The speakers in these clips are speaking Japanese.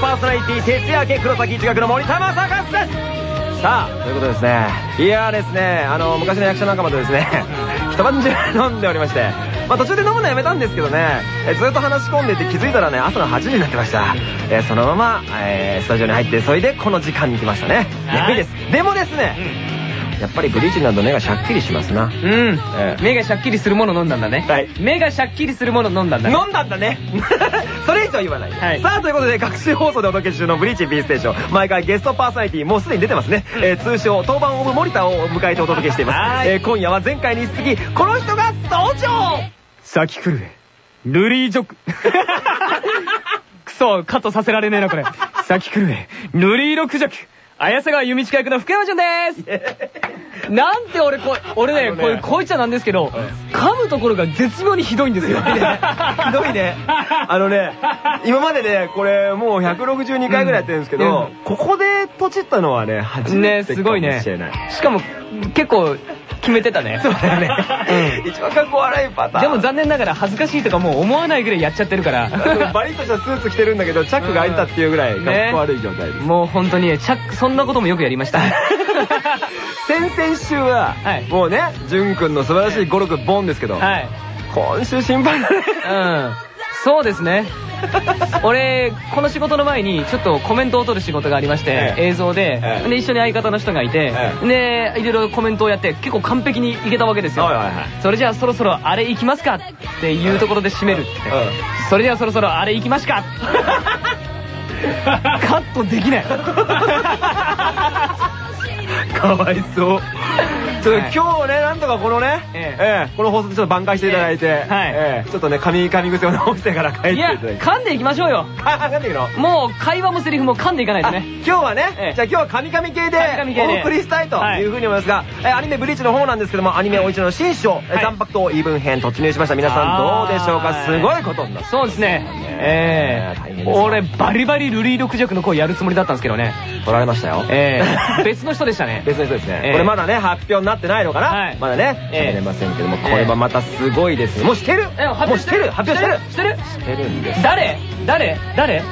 パーソナリティ徹夜明け黒崎一学の森田正和です。さあということでですね。いやーですねあの昔の役者仲間とですね 一晩中飲んでおりましてまあ途中で飲むのやめたんですけどね、えずっと話し込んでて気づいたらね朝の8時になってました、えーそのまま、えースタジオに入ってそれでこの時間に来ましたね。はい。眠いです。でもですね、やっぱりブリーチになると目がシャッキリしますな。うん。ええ目がシャッキリするもの飲んだんだね。はい。目がシャッキリするもの飲んだんだね。飲んだんだねそれ以上言わない、はい。さあということで各種放送でお届け中の「ブリーチ B ステーション」毎回ゲストパーソナリティもうすでに出てますね、えー通称当番オブ森田を迎えてお届けしています、はい。えー今夜は前回に続きこの人が登場。先来るルリージョク。くそ、カットさせられねえな、これ。先来るルリーロクジョク。綾瀬川弓近役の福山潤です。なんて俺、こ俺ね、これ、こういっちゃなんですけど、噛むところが絶妙にひどいんですよ。ひどいね。あのね、今までね、これもう162回ぐらいやってるんですけど、うんここでポチったのはね、初めね、てかすごいねもしれない。。しかも、結構、決めてたね。そうだよね。一番かっこ悪いパターン。でも残念ながら恥ずかしいとかもう思わないぐらいやっちゃってるから。バリッとしたスーツ着てるんだけど、チャックが開いたっていうぐらいかっこ悪い状態です。もう本当にね、チャック、そんなこともよくやりました。先々週は、はいもうね、じゅんくんの素晴らしい語録ボンですけど、はい。今週心配だね。うん。そうですね。俺、この仕事の前にちょっとコメントを取る仕事がありまして、ええ映像で、ええで、一緒に相方の人がいて、で、いろいろコメントをやって、結構完璧にいけたわけですよ。それじゃあそろそろあれ行きますかっていうところで締めるって。それじゃあそろそろあれ行きますか カットできない。かわいそう。ちょっとはい今日ね、なんとかこのね、えええこの放送でちょっと挽回していただいて、ええはいええちょっとね、噛み噛み癖を直してから帰っていいや、ただいて。噛んでいきましょうよ。あ、なんでいいの？もう会話もセリフも噛んでいかないとね。今日はね、ええじゃあ今日は神々系でお送りしたいとはいいうふうに思いますが、えアニメブリーチの方なんですけども、アニメお一の新章、残白とイーブン編突入しました。皆さんどうでしょうか？はいすごいことになってそうですね。ええ俺、バリバリルリー六弱の声やるつもりだったんですけどね。取られましたよ。ええ別の人でしたね。別の人ですね。ええこれまだね、発表になってないのかな、はいまだね、ええ喋れませんけども、これはまたすごいです。もうしてる？もうしててる？発表してる？してる？してるんです。誰？誰？誰？は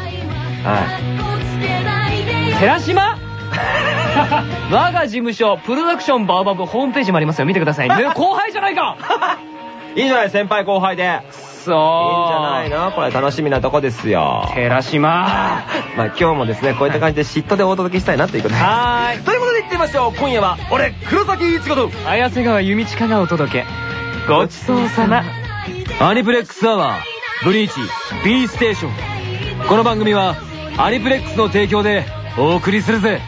い。寺島？我が事務所、プロダクションバーバブホームページもありますよ。見てください。ね 後輩じゃないか いいじゃない、先輩後輩で。いいんそう。じゃないの？これ楽しみなとこですよ。寺島 まあ今日もですね、こういった感じで嫉妬でお届けしたいなということで。はーい。ということで言ってみましょう。今夜は、俺、黒崎一護と、綾瀬川弓近がお届け。ごちそうさま。アニプレックスアワー、ブリーチ、B ステーション。この番組は、アニプレックスの提供でお送りするぜ。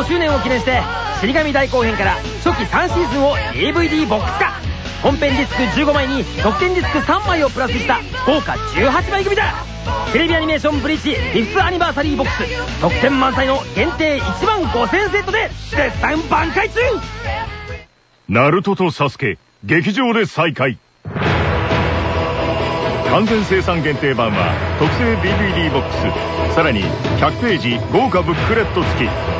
5周年を記念して、死神大後編から初期3シーズンを DVD ボックス化。本編ディスク15枚に特典ディスク3枚をプラスした豪華18枚組だ。テレビアニメーションブリーチフィスアニバーサリーボックス。特典満載の限定1万5000セットで絶賛挽回中。ナルトとサスケ、劇場で再会。完全生産限定版は特製 DVD ボックス、さらに100ページ豪華ブックレット付き。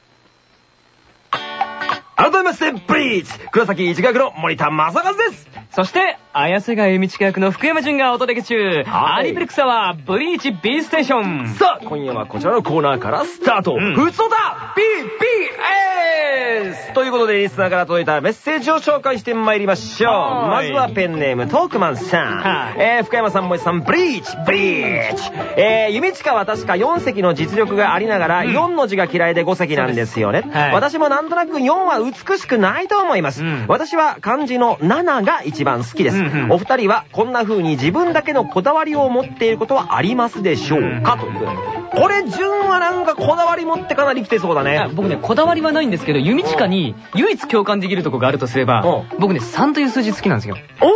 改めましてブリーチ黒崎一学の森田正和です。そして、綾瀬川由美近役の福山潤がお届け中。はいアニプレックスアワー、ブリーチ B ステーション。さあ、今夜はこちらのコーナーからスタート。うんふつおた !BBS! ということで、リスナーから届いたメッセージを紹介してまいりましょう。まずはペンネーム、トークマンさん。はいえー、福山さん、もえさん、ブリーチブリーチえー、弓近は確か4席の実力がありながら、うん4の字が嫌いで5席なんですよね。はい私もなんとなく4は美しくないと思います。うん私は漢字の7が一番好きです。うんうんお二人はこんな風に自分だけのこだわりを持っていることはありますでしょうか、ということで。これ、順はなんかこだわり持ってかなり来てそうだあね。僕ね、こだわりはないんですけど、弓近に唯一共感できるとこがあるとすればう、僕ね、3という数字好きなんですよ。おー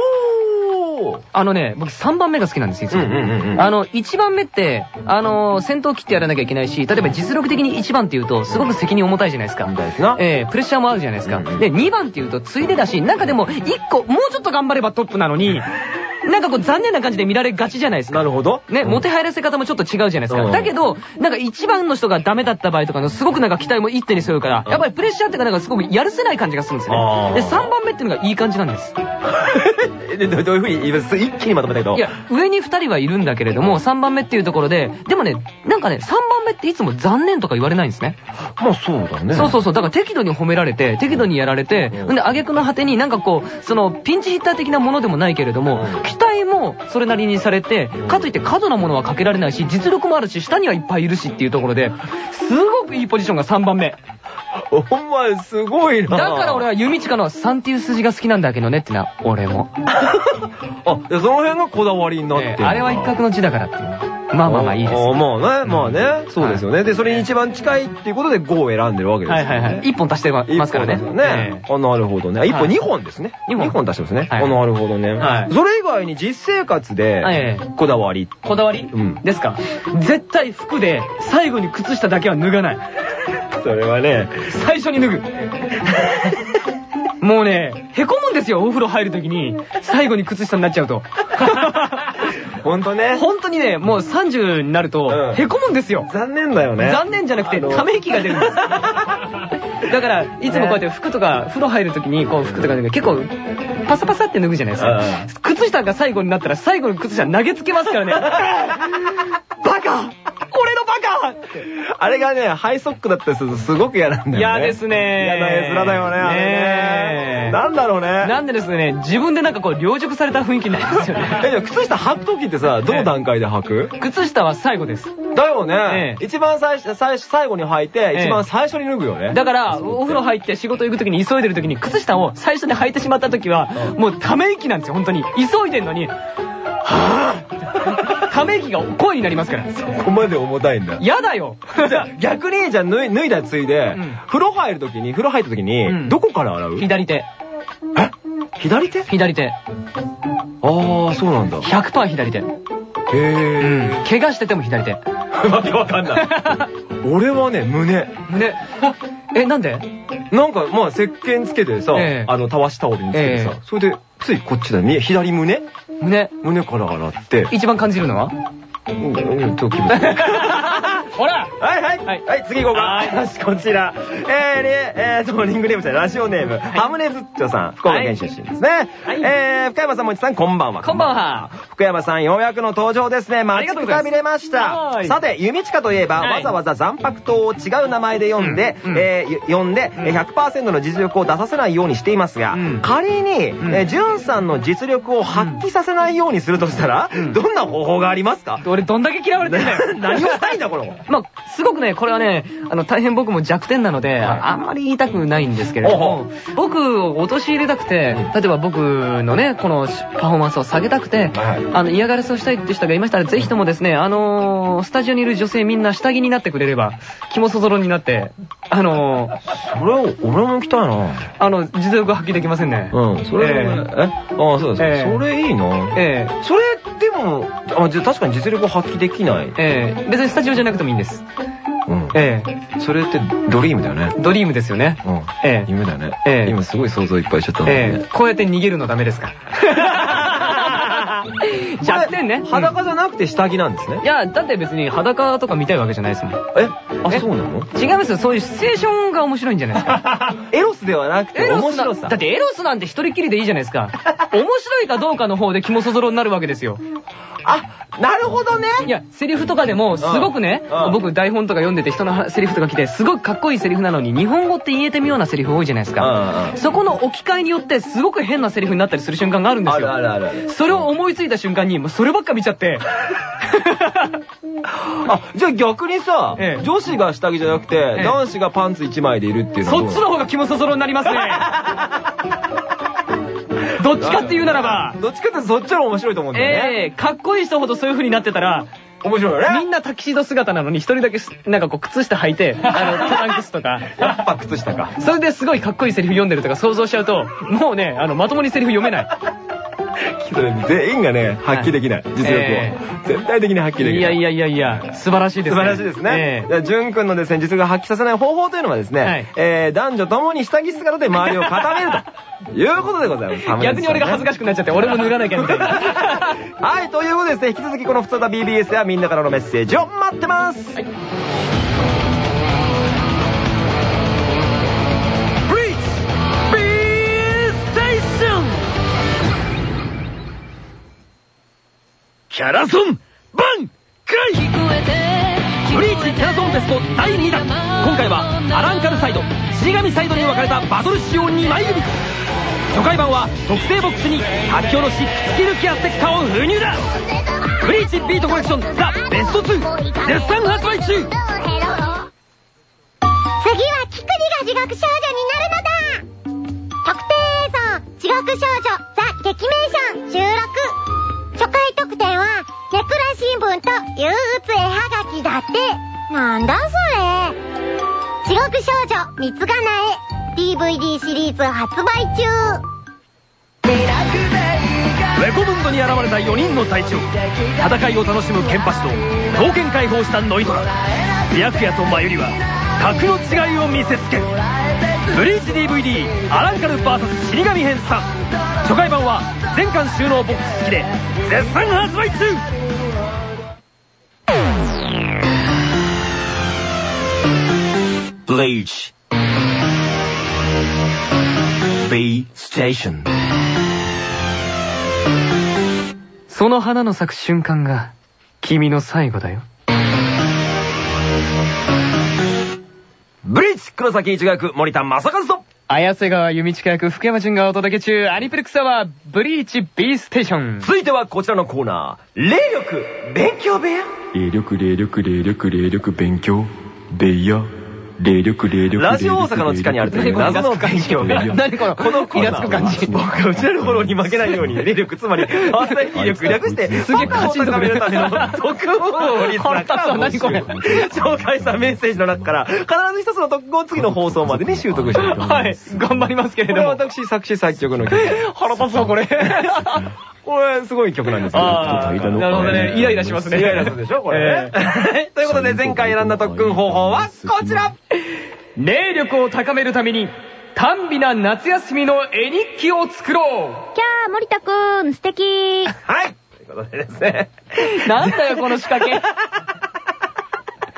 あのね、僕3番目が好きなんですよ、いつも。あの、1番目って、あの、先頭切ってやらなきゃいけないし、例えば実力的に1番って言うと、すごく責任重たいじゃないですか。えー、プレッシャーもあるじゃないですか。で、2番って言うと、ついでだし、なんかでも、1個、もうちょっと頑張ればトップなのに、なんかこう残念な感じで見られがちじゃないですか。なるほど。ね、うんもてはやらせ方もちょっと違うじゃないですか。うんだけど、なんか一番の人がダメだった場合とかの、すごくなんか期待も一手にするから、うんやっぱりプレッシャーっていうかなんかすごくやるせない感じがするんですよね。で、3番目っていうのがいい感じなんです。で どどういう風に言います一気にまとめたけど。いや、上に2人はいるんだけれども、3番目っていうところで、でもね、なんかね、3番目っていつも残念とか言われないんですね。まあそうだね。そうそうそう。だから適度に褒められて、適度にやられて、うんんで、挙句の果てになんかこう、その、ピンチヒッター的なものでもないけれども、うん期待もそれなりにされて、かといって過度なものはかけられないし、実力もあるし、下にはいっぱいいるしっていうところで、すごくいいポジションが3番目。お前すごいな。だから俺は弓近の3っていう数字が好きなんだけどねってな、俺も。あ、でその辺がこだわりになってるんだえーあれは一角の字だからっていうの。まあまあまあいいです。まあね、まあね、そうですよね。で、それに一番近いっていうことで5を選んでるわけですよいはいはい。1本足してますからね。ね。あ、なるほどね。1本はい2本ですね。二本2本足してますね。はいあ、なるほどねは。いそれ以外に実生活はいで、こだわり。こだわり？うんですか絶対服で最後に靴下だけは脱がない。それはね、最初に脱ぐ。もうね、へこむんですよ、お風呂入るときに。最後に靴下になっちゃうと。ほんとね。本当にね、もう30になるとう、んへこむんですよ。残念だよね。残念じゃなくて、ため息が出るんです。だから、いつもこうやって服とか、風呂入るときに、こう服とか結構、パサパサって脱ぐじゃないですか。靴下が最後になったら最後の靴下投げつけますからね。バカ俺の。あれがね、ハイソックだったりするとすごく嫌なんだよね。嫌ですね嫌な絵面だよね、あれね。なんだろうね。なんでですね、自分でなんかこう、凌辱された雰囲気になりますよ え、ね。じゃあ靴下履くときってさ、どの段階で履く？靴下は最後です。だよねえ。え一番最初、最初、最後に履いて、ええ一番最初に脱ぐよね。だから、お風呂入って仕事行くときに急いでるときに、靴下を最初に履いてしまったときは、うんもうため息なんですよ、本当に。急いでんのに、はぁため息が声になりますから。ここまで重たいんだ。やだよじゃあ逆に、じゃあ脱い脱いだついで、うん風呂入るときに、風呂入ったときに、うんどこから洗う？左手。え？左手？左手。ああ、そうなんだ。へ100%左手。え。怪我してても左手。わけわかんない。俺はね、胸。胸。え、なんで？なんか、まあ、石鹸つけてさ、ええあの、たわしタオルにつけてさ、ええそれで、ついこっちだね、左胸？胸。胸から洗って、一番感じるのは？うん、うん、と気分。ほらはいはい。はいはい、次行こうか。はいよし、こちら。えー、ね、えーと、リングネームじゃないラジオネーム、ハムネズッチョさん、福岡県出身ですね。はいえー、深山さん、もちさん、こんばんは。こんばんは。福山さん、ようやくの登場ですね。あ待ちくたびれました。はい。さて、弓近といえば、はい。わざわざ残白刀を違う名前で読んで、えー読んで、うん。えー100%の実力を出させないようにしていますが、うん。仮に、ん。えー、ジュンさんの実力を発揮させないようにするとしたら、うん。どんな方法がありますか、俺どんだけ嫌われてんだよ。何をしたいんだ、これ。まあ、すごくね、これはね、あの、大変僕も弱点なので、はい。あんまり言いたくないんですけれども、僕を陥れたくて、例えば僕のね、このパフォーマンスを下げたくて、はいあの、嫌がらせをしたいって人がいましたら、ぜひともですね、あのースタジオにいる女性みんな下着になってくれれば、肝そぞろになって、あのーそれを、俺も行きたいな。あの、実力を発揮できませんね。うん、それ、ええああ、そうです、ええそれいいな。ええそれ、でも、あ、じゃあ確かに実力を発揮できない。ええ別にスタジオじゃなくてもいいんです。うん。ええそれってドリームだよね。ドリームですよね。うん。ええ夢だね。ええ今すごい想像いっぱいしちゃったんだよねええ。こうやって逃げるのダメですから。弱点ね。裸じゃなくて下着なんですねい。や、だって別に裸とか見たいわけじゃないですもん。え？あ、えそうなの？違いますよ。そういうシチュエーションが面白いんじゃないですか。エロスではなくて面白さ。だってエロスなんて一人きりでいいじゃないですか。面白いかどうかの方で肝そぞろになるわけですよ。あ、なるほどね。いや、セリフとかでも、すごくねうん、僕台本とか読んでて人のセリフとか来て、すごくかっこいいセリフなのに、日本語って言えてみようなセリフ多いじゃないですか。そこの置き換えによって、すごく変なセリフになったりする瞬間があるんですよ。あるあるある。それを思いついた瞬間に、もうそればっか見ちゃって。あ、じゃあ逆にさ、ええ女子が下着じゃなくて、ええ男子がパンツ1枚でいるっていうのはどそうっちの方が肝そぞろになりますね。どっちかっていうならば、どっちかってそっちの方が面白いと思うんだよね。ええかっこいい人ほどそういう風になってたら、面白いよね。みんなタキシード姿なのに一人だけすなんかこう靴下履いて、あの、トランクスとか。やっぱ靴下か。それですごいかっこいいセリフ読んでるとか想像しちゃうと、もうね、あの、まともにセリフ読めない。全員がね、発揮できない。実力をえ。絶対的に発揮できない。いやいやいやいや、素晴らしいですね。素晴らしいですね。ええじゃあ、淳君のですね、実力が発揮させない方法というのはですね、はいえー男女ともに下着姿で周りを固めるということでございます。逆に俺が恥ずか。しくなっちゃって、俺も脱がなきゃみたいな。はい、ということでですね、引き続きこの普通だ BBS ではみんなからのメッセージを待ってます。ャラソンバンクライブリーチキャラソンベスト第2弾。今回はアランカルサイド死神サイドに分かれたバトル仕様2枚組初回版は特製ボックスに書き下ろしスキルケアステッカーを封入だ。ブリーチビートコレクションザ・ベスト2絶賛発売中。次はキクリが地獄少女になるのだ。特定映像地獄少女ザ・劇名ション。収録初回特典はネクラ新聞と憂鬱絵はがきだって。なんだそれ。地獄少女三つがなえ DVD シリーズ発売中。ウェコムンドに現れた4人の隊長。戦いを楽しむケンパシと刀剣解放したノイトラ。白夜とマユリは格の違いを見せつける。ブリーチ DVD アランカル VS 死神編3初回版は全巻収納ボックス付きで絶賛発売中。ブリーチ B ステーションその花の咲く瞬間が、君の最後だよ。ブリーチ黒崎一学森田正和と綾瀬川弓近役福山潤がお届け中、アニプレクスアワー、ブリーチ B ステーション。続いてはこちらのコーナー、霊力勉強部屋。霊力霊力霊力霊力勉強部屋霊力霊力ラジオ大阪の地下にあるという謎の勉強部屋。何この、このイラつく感じ。僕がうちらのフォローに負けないように、霊力、つまり、反対威力略して、すげえカチンとくる高めるための特報率腹立つわ何これ紹介したメッセージの中から、必ず一つの特報を次の放送までに習得して。はい、頑張りますけれこれはども。私、作詞作曲の曲。腹立つわ、これ。これ、すごい曲なんですけど。なるほどね。イライラしますね。イライラするでしょこれね。ということで、前回選んだ特訓方法はこちら霊力を高めるために、短美な夏休みの絵日記を作ろキャー森田くん素敵はいということでですね。うなんだよ、この仕掛け。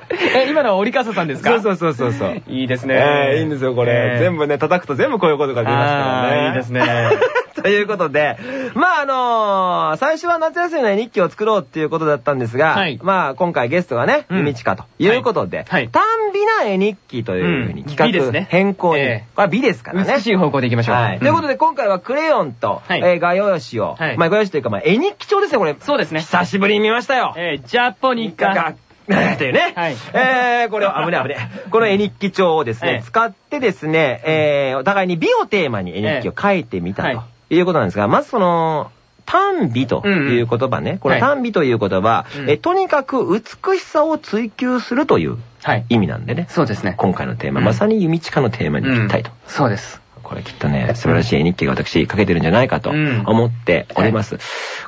え、今のは折笠さんですか？そうそうそうそう。いいですね。ええいいんですよ、これ。ええ全部ね、叩くと全部こういうことが出ますからね。いいですね。ということで、まああのー最初は夏休みの絵日記を作ろうっていうことだったんですが、はいまあ今回ゲストがね、うんゆみちかということで、はいはい短美な絵日記というふうに企画ですね変更に、ええこれは美ですからね。美しい方向でいきましょう。はい。ということで、今回はクレヨンと、はいえー画用紙を、はいまあ画用紙というか、まあ絵日記帳ですよ、これ。そうですね。久しぶりに見ましたよ。えー、ジャポニカ。というね。はいえー、これを、危ね危ね。この絵日記帳をですね、ええ使ってですね、えー、お互いに美をテーマに絵日記を書いてみたええということなんですが、まずその、短美という言葉ね。この短美という言葉、うんえとにかく美しさを追求するというはい。意味なんでね。そうですね。今回のテーマ、うんまさに弓近のテーマにぴったりと。そうです。これきっとね、素晴らしい絵日記が私書けてるんじゃないかとうん思っております。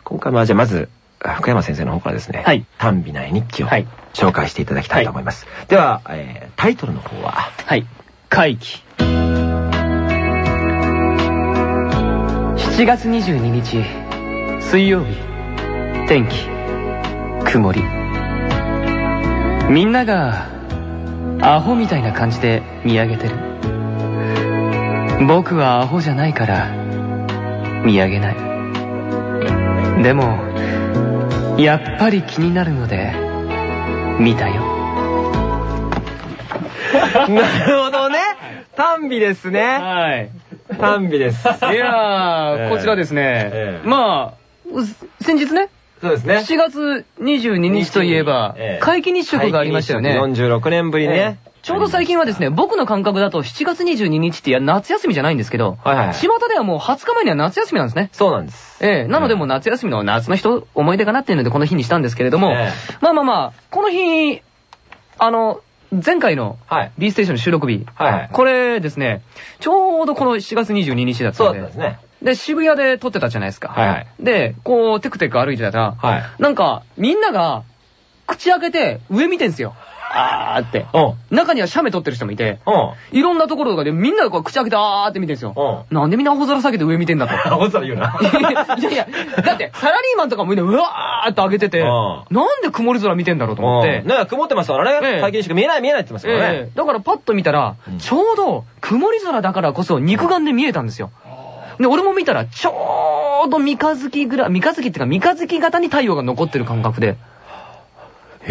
今回はじゃあまず、福山先生の方からですね、はい短美な絵日記をはい紹介していただきたいと思います。では、えータイトルの方は、はい。会期。7月22日、水曜日。天気。曇り。みんなが、アホみたいな感じで見上げてる。僕はアホじゃないから、見上げない。でも、やっぱり気になるので、見たよ。なるほどね。単美ですね。はい。単美です。いやー、ええこちらですねえ。えまあ、う先日ね、そうですね。7月22日といえばええ、皆既日食がありましたよね。皆既日食46年ぶりね。ちょうど最近はですね、僕の感覚だと7月22日って夏休みじゃないんですけど、はいはいはい巷ではもう20日前には夏休みなんですね。そうなんです。ええなのでもう夏休みの夏の人、思い出かなっていうのでこの日にしたんですけれども、えまあまあまあ、この日、あの、前回のはい。B ステーションの収録日。これですね、ちょうどこの7月22日だったそんで、うだったんですね。で、渋谷で撮ってたじゃないですか。はいはいで、こう、テクテク歩いてたら、はい。なんか、みんなが、口開けて上見てんすよ。あーって。うん。中には写メ撮ってる人もいて、うん。いろんなところとかでみんながこう口開けてあーって見てんすよ。うん。なんでみんな大空下げて上見てんだと。あ、ほざら言うな。いやいや、だって、サラリーマンとかもみんなうわーって上げてて、うんなんで曇り空見てんだろうと思ってうん。なんか曇ってましたからええね。最近しか見えない見えないって言ってましたからね。ええだからパッと見たらうん、ちょうど曇り空だからこそ肉眼で見えたんですよ。で、俺も見たら、ちょうど三日月ぐらい、三日月っていうか三日月型に太陽が残ってる感覚で、へ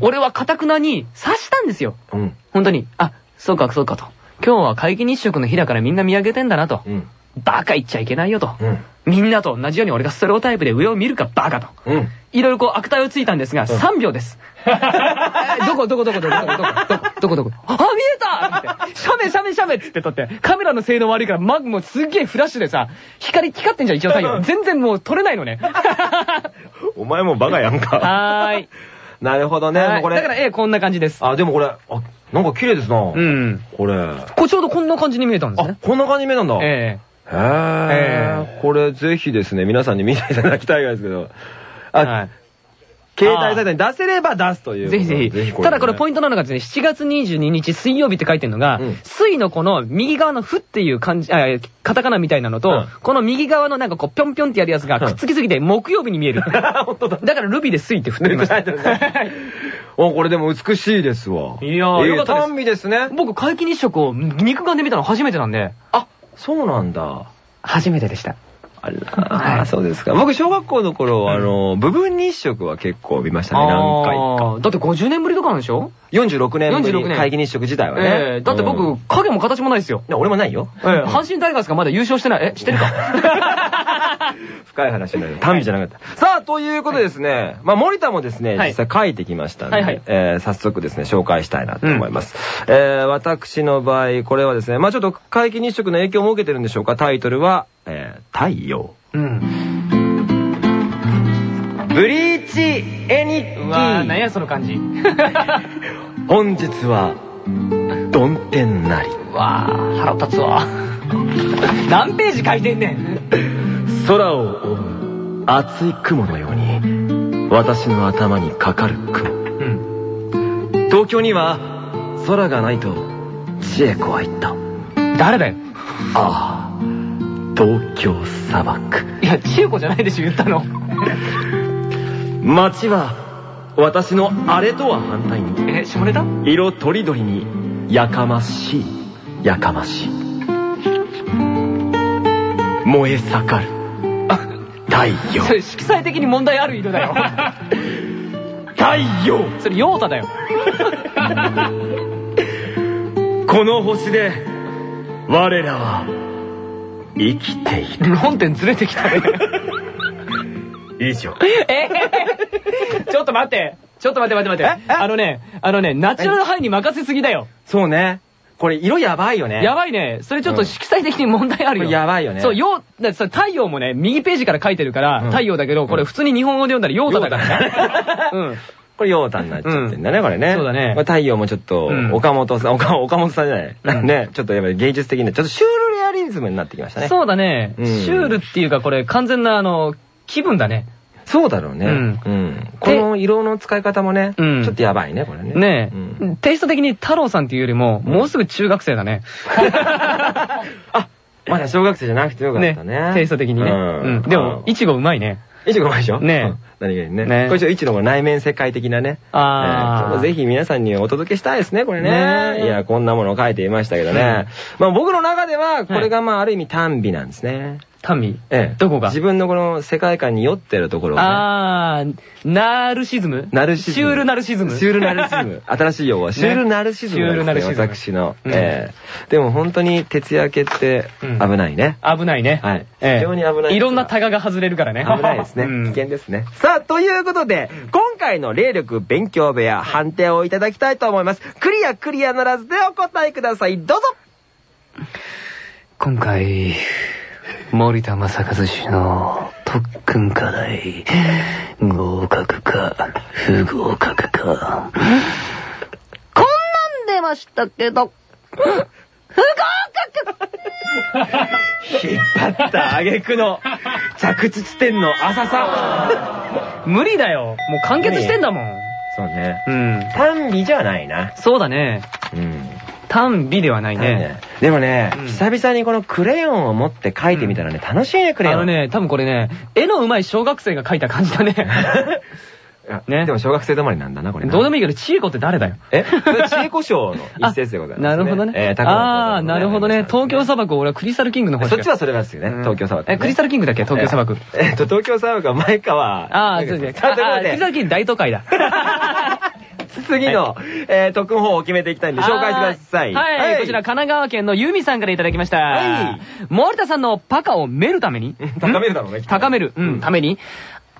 俺はカタクナに刺したんですよ。うん。本当に。あ、そうかそうかと。今日は皆既日食の日だからみんな見上げてんだなと。うん。バカ言っちゃいけないよと。うん。みんなと同じように俺がステレオタイプで上を見るかバカと。うん。いろいろこう悪態をついたんですが、3秒です。え どこどこどこどこどこどこどこどこあ、見えたってシャメシャメシャメって撮って、カメラの性能悪いから、マグもうすっげえフラッシュでさ、光、光ってんじゃん、一応太陽。全然もう撮れないのね。お前もバカやんか。はーい。なるほどね。これ。はいだから、ええ、こんな感じです。あ、でもこれ、あ、なんか綺麗ですな。うん。これ。これちょうどこんな感じに見えたんですあね、。こんな感じ目なんだ。えへえ。これぜひですね、皆さんに見ていただきたいんですけど。えあ、はい。携帯サイトに出せれば出すという。ぜひぜひ。ただこれポイントなのがですね、7月22日水曜日って書いてるのが、うん水のこの右側のふっていう漢字、あ、カタカナみたいなのと、うんこの右側のなんかこうぴょんぴょんってやるやつがくっつきすぎて木曜日に見える。本当だ。だからルビで水って振ってみました。お、これでも美しいですわ。いやーいよかったです単美ですね。僕、皆既日食を肉眼で見たの初めてなんで、あ、そうなんだ。初めてでした。あら、そうですか。僕、小学校の頃、あの、部分日食は結構見ましたね、何回か。だって50年ぶりとかなんでしょ？46年ぶり46年皆既日食自体はね。ええだって僕、影も形もないですよ。や俺もないよ。ええ 阪神タイガースがまだ優勝してない。え、してるか？深い話になる。単美じゃなかった。さあ、ということでですね、まあ、森田もですね、はい実際書いてきましたんで、はいはいえー早速ですね、紹介したいなと思います。えー私の場合、これはですね、まあ、ちょっと皆既日食の影響を受けてるんでしょうか、タイトルは、えー太陽。うん。ブリーチ絵日記うわー、なんやその感じ。本日は、どん天なり。うわー、腹立つわ。何ページ書いてんねん。空を覆う厚い雲のように、私の頭にかかる雲。うん。東京には空がないと千恵子は言った。誰だよ。ああ、東京砂漠。いや、千恵子じゃないでしょ、言ったの。街は私のあれとは反対に、え、下ネタ色とりどりにやかましい、やかましい。燃え盛る太陽そ。れ色彩的に問題ある色だよ。太陽それ、ヨータだよ。この星で我らは生きている。論点ずれてきたね。以上。え？ー ちょっと待って。ちょっと待って待って待って。え？え？あのね、あのね、ナチュラルハイに任せすぎだよ。そうね。これ色やばいよね。やばいね。それちょっと色彩的に問題あるよ。やばいよねそう、よう、だって太陽もね、右ページから書いてるから、うん太陽だけど、これ普通に日本語で読んだらヨータだからね。うん。これ、ヨータになっちゃってんだね、これね。そうだね太陽もちょっとうん、岡本さん、岡岡本さんじゃない。うんね、ちょっとやっぱり芸術的な、ちょっとシューリズムになってきましたね。そうだね。うんシュールっていうか、これ完全な、あの、気分だね。そうだろうね。うんうん。この色の使い方もね、うんちょっとやばいね、これね。ねえ、うんテイスト的に太郎さんっていうよりも、もうすぐ中学生だね。あ、まだ小学生じゃなくてよかったね。テイスト的にね。ううんん。でも、いちごうまいね。一の前でしょ？ね何気にね。ねこれちょっのの内面世界的なね。あーえー今日もぜひ皆さんにお届けしたいですね、これね。いや、こんなものを書いていましたけどね。まあ僕の中では、これがまあある意味単美なんですね。タミええどこが？自分のこの世界観に酔ってるところをね。あー、ナルシズム？ナルシズム。シュールナルシズムシュールナルシズム。新しい用語は、シュールナルシズムね。シュールナルシズム私の。うんええでも本当に徹夜明けってうん危ないね。危ないね。はいええ非常に危ないいろんなタガが外れるからね。危ないですね。うん危険ですね。さあ、ということで、今回の霊力勉強部屋、判定をいただきたいと思います。クリア、クリアならずでお答えください。どうぞ今回、森田正和氏の特訓課題、合格か、不合格か。こんなん出ましたけど、不合格引っ張った挙句の着地地点の浅さ。無理だよ。もう完結してんだもん。そうね。うん。単美じゃないな。そうだね。うん。単美ではないね。でもね、うん久々にこのクレヨンを持って描いてみたらね、楽しいね、クレヨン。あのね、多分これね、絵の上手い小学生が描いた感じだね。ねね。でも小学生止まりなんだな、これな。どうでもいいけど、ちえこって誰だよ？え？これ、知恵子賞の一節でございます、なるほどね。えー、ああ、なるほどね。東京砂漠。漠、俺はクリスタルキングの方そっちはそれなんですよね、東京砂漠、え、クリスタルキングだっけ？東京砂漠。えっと、東京砂漠は前川。ああ、そうですね。さあああクリスタルで、キング大都会だ。次の、えー、特訓法を決めていきたいんで、紹介してください。はい、こちら神奈川県のユミさんからいただきました。はい。森田さんのパカをめるために。高めるだろうね。高める、うん、ために、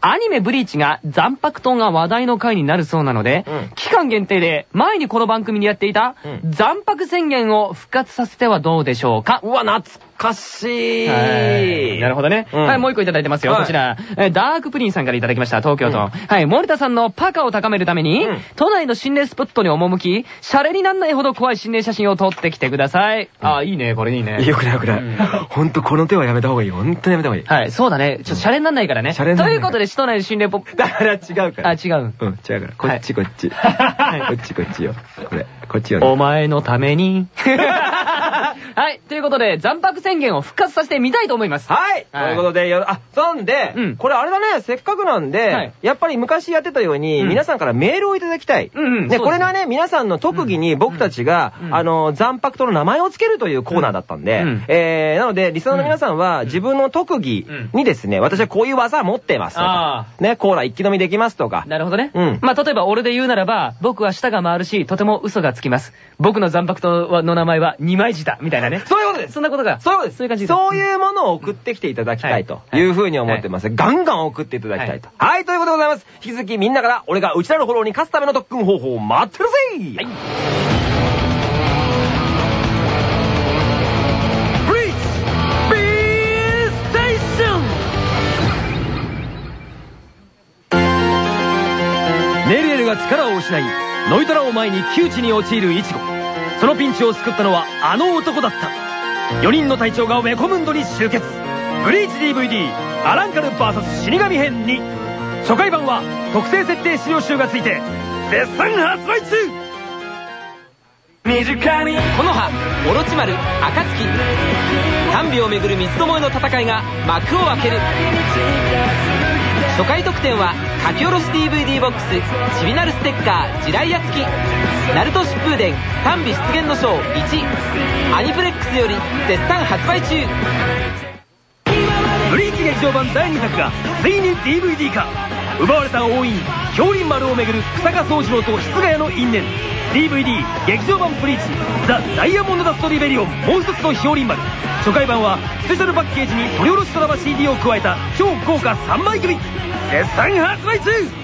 アニメブリーチが残白糖が話題の回になるそうなので、うん。期間限定で前にこの番組でやっていたうん。残白宣言を復活させてはどうでしょうか？うわ、懐かしい。はい。なるほどね。うんはい、もう一個いただいてますよ。はいこちら、えーダークプリンさんからいただきました。東京都。うんはい、森田さんのパカを高めるために、うん都内の心霊スポットに赴き、シャレになんないほど怖い心霊写真を撮ってきてください。あー、いいね、これいいね。よくないよくないうん。ほんと、この手はやめた方がいい。ほんとにやめた方がいい。はい、そうだね。ちょっとシャレになんないからね。シャレになんないということで、都内の心霊ポッ だから違うから。あ、違う。うん、違うから。こっちこっち。はいこっちこっちよ。これ、こっちよね。お前のために。はい、ということで、残白宣言を復活させてみたいと思います。はい、はい。ということで、よあ、そんで、うん。これあれだね、せっかくなんで、はい。やっぱり昔やってたように、うん。皆さんからメールをいただきたい。でこれがね、皆さんの特技に僕たちが、うん。あの、残白との名前を付けるというコーナーだったんで、うん。えー、なので、リスナーの皆さんは、自分の特技にですね、私はこういう技を持ってますとかあ、ね、コーラ一気飲みできますとか、なるほどね。うん。まあ、例えば俺で言うならば、僕は舌が回るし、とても嘘がつきます。僕の残白との名前は二枚舌、みたいなね。そういうことです。そんなことが。そうです。そういう感じそういうものを送ってきていただきたいとい。うふうに思ってます。ガンガン送っていただきたいと。はい、ということでございます。引き続きみんなから俺がうちらのフォローに勝つための特訓方法を待ってるぜ。はい。エルが力を失いノイトラを前に窮地に陥るイチゴ。そのピンチを救ったのはあの男だった4人の隊長がウェコムンドに集結。ブリーチ DVD アランカル VS 死神編2初回版は特製設定資料集がついて絶賛発売中。身近にこの葉オロチマル暁丹美をめぐる三つどもえの戦いが幕を開ける初回特典は書き下ろし DVD ボックスちびなるステッカー地雷屋付きナルト疾風伝丹美出現の章1アニプレックスより絶賛発売中。ブリーチ劇場版第2作がついに DVD 化。奪われた王院氷林丸をめぐる草加宗次郎と室ヶ谷の因縁。DVD 劇場版ブリーチザ・ダイヤモンドダストリベリオンもう一つの氷林丸。初回版はスペシャルパッケージに取り下ろしドラマ CD を加えた超豪華3枚組。絶賛発売中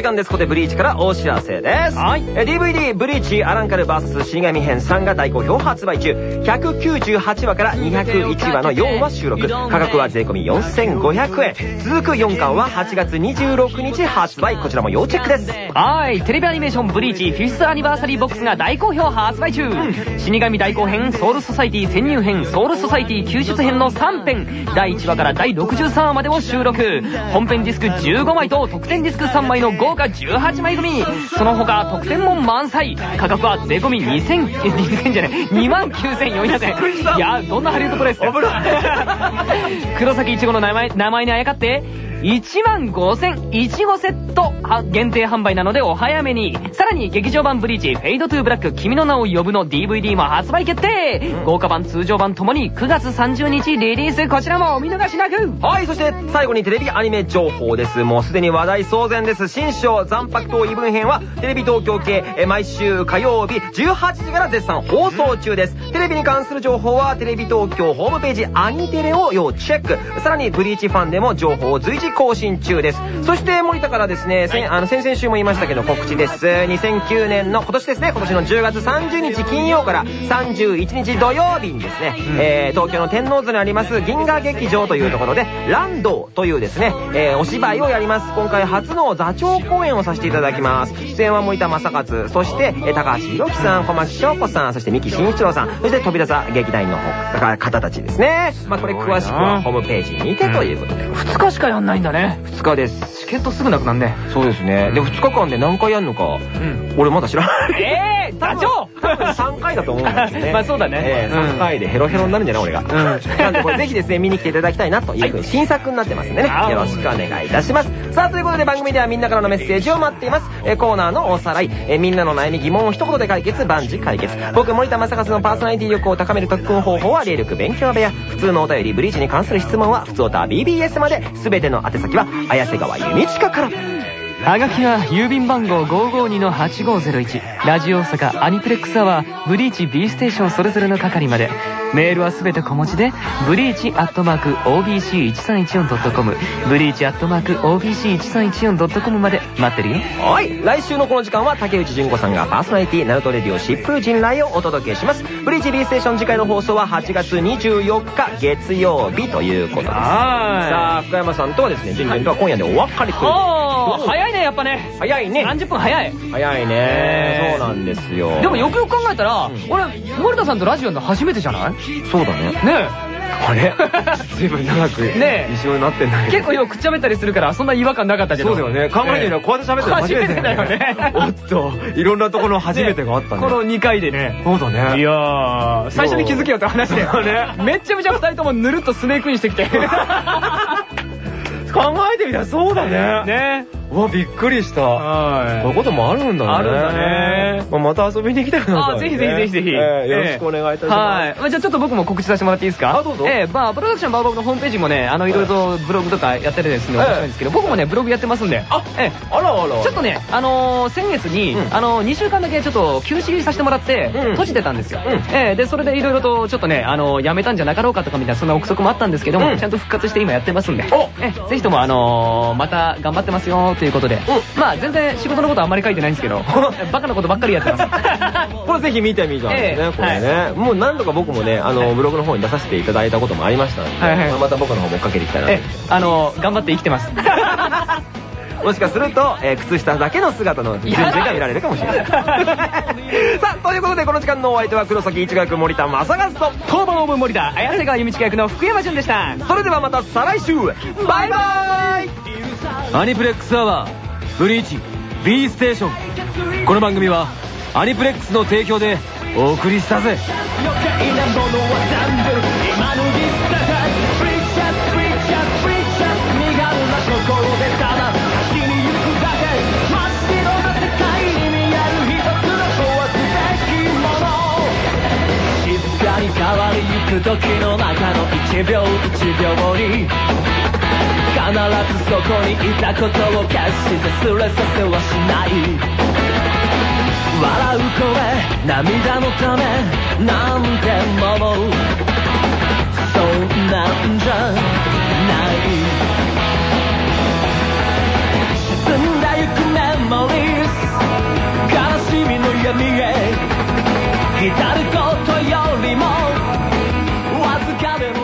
時間です。ここでブリーチからお知らせです。はいえ DVD ブリーチアランカル VS 死神編3が大好評発売中。198話から201話の4話収録。価格は税込み4500円。続く4巻は8月26日発売。こちらも要チェックです。はい、テレビアニメーションブリーチフィフスアニバーサリーボックスが大好評発売中、死神代行篇ソウルソサイティ潜入編ソウルソサイティ救出編の3編第1話から第63話までを収録本編ディスク15枚と特典ディスク3枚の豪豪華18枚組。その他特典も満載。価格は税込み2000、え2000じゃない、29,400円。いや、どんなハリウッドプレイス黒崎一護の名前、名前にあやかって、1万5000いちごセットは限定販売なのでお早めに。さらに劇場版 BLEACH Fade to Black 君の名を呼ぶの DVD も発売決定、豪華版通常版ともに9月30日リリースこちらもお見逃しなくはい、そして最後にテレビアニメ情報です。もうすでに話題騒然です。新章残白刀異文編はテレビ東京系え毎週火曜日18時から絶賛放送中です。テレビに関する情報はテレビ東京ホームページアニテレを要チェック。さらにブリーチファンでも情報を随時更新中です。そして森田からですね、先あの先々週も言いましたけど告知です。2009年の今年ですね、今年の10月30日金曜から31日土曜日にですね、えー東京の天王洲にあります銀河劇場というところで、ランドというですね、えーお芝居をやります。今回初の座長公演をさせていただきます。出演は森田正和、そして、えー高橋宏樹さん、小牧翔子さん、そして三木慎一郎さん、そして飛び出さ劇団員の方方たちですね。まあこれ詳しくはホームページにてということで。2日しかやんないんだね。2日です。チケットすぐなくなんね。そうですね。で、2日間で何回やるのか、うん。俺まだ知らない。えー、座長多分3回だと思うんですよね。まあそうだねええうん3回でヘロヘロになるんじゃない俺が。なんでこれぜひですね、見に来ていただきたいなというふうに新作になってますんでね。はいよろしくお願いいたします。さあ、ということで番組ではみんなからのメッセージを待っています。えーコーナーのおさらい、えーみんなの悩み疑問を一言で解決、万事解決。僕、森田正和のパーソナリティ力を高める特訓方法は、霊力勉強部屋。普通のお便り、ブリーチに関する質問は、普通おた BBS まで。すべての宛先は、綾瀬川弓近から。はがきは郵便番号552-8501ラジオ大阪アニプレックスアワーブリーチ B ステーションそれぞれの係まで。メールはすべて小文字でブリーチアットマーク OBC1314.com ブリーチアットマーク OBC1314.com まで待ってるよはい。来週のこの時間は竹内純子さんがパーソナリティ、ナルトレディオ疾風陣来をお届けします。ブリーチ B ステーション次回の放送は8月24日月曜日ということです。はさあ、福山さんとはですね、純々とは今夜でお別れという。早いねやっぱね早いね。30分早い早いね。そうなんですよ。でもよくよく考えたら、ん俺森田さんとラジオの初めてじゃない？そうだね。ねあれ随分長く一緒になってんだえけど。結構よくくっちゃべったりするからそんな違和感なかったけどそうだよね。考えてみればこうやって喋ってるの初めて初めてだよねおっと、いろんなところの初めてがあったね。この2回でねそうだね。いやー、最初に気づけよって話だよね。めっちゃめちゃ二人ともぬるっとスネークインしてきて。考えてみたらそうだね。ねうわ、びっくりした。こういうはこともあるんだね。あるんだねまあまた遊びに来てください、ね。あ、ぜひぜひぜひぜひ。ええよろしくお願いいたします。はい。まあじゃあちょっと僕も告知させてもらっていいですか？あどうぞええ、まあ、プロダクションバーボクのホームページもね、あの、いろいろとブログとかやっててですね、面白いんですけど、僕もね、ブログやってますんで。あええ。あらあら。ちょっとね、あのー先月に、うんあのー2週間だけちょっと休止させてもらって、うん閉じてたんですよ。うんええで、それでいろいろとちょっとね、あのーやめたんじゃなかろうかとかみたいな、そんな憶測もあったんですけども、うんちゃんと復活して今やってますんで、おええぜひとも、あのーまた頑張ってますよということで、まあ、全然仕事のことあんまり書いてないんですけど、バカなことばっかりやってます。これぜひ見てみたんですね、ええ。これね、もう何度か僕もね、あの、ブログの方に出させていただいたこともありましたので、はい。はいまた僕の方も追っかけていきたいなあのー頑張って生きてます。もしかすると、えー靴下だけの姿の順々が見られるかもしれない。さあ、ということでこの時間のお相手は黒崎一学森田正和と、当番オブ森田、綾瀬川弓近役の福山潤でした。それではまた再来週。バイバイアニプレックスアワーブリーチ B ステーション。この番組はアニプレックスの提供でお送りしたぜ。静かに変わりゆく時の中の一秒一秒にずそこにいたことを決して忘れさせはしない。笑う声涙のためなんて思う。そんなんじゃない。沈んだゆくメモリー悲しみの闇へ。至ることよりもわずかでも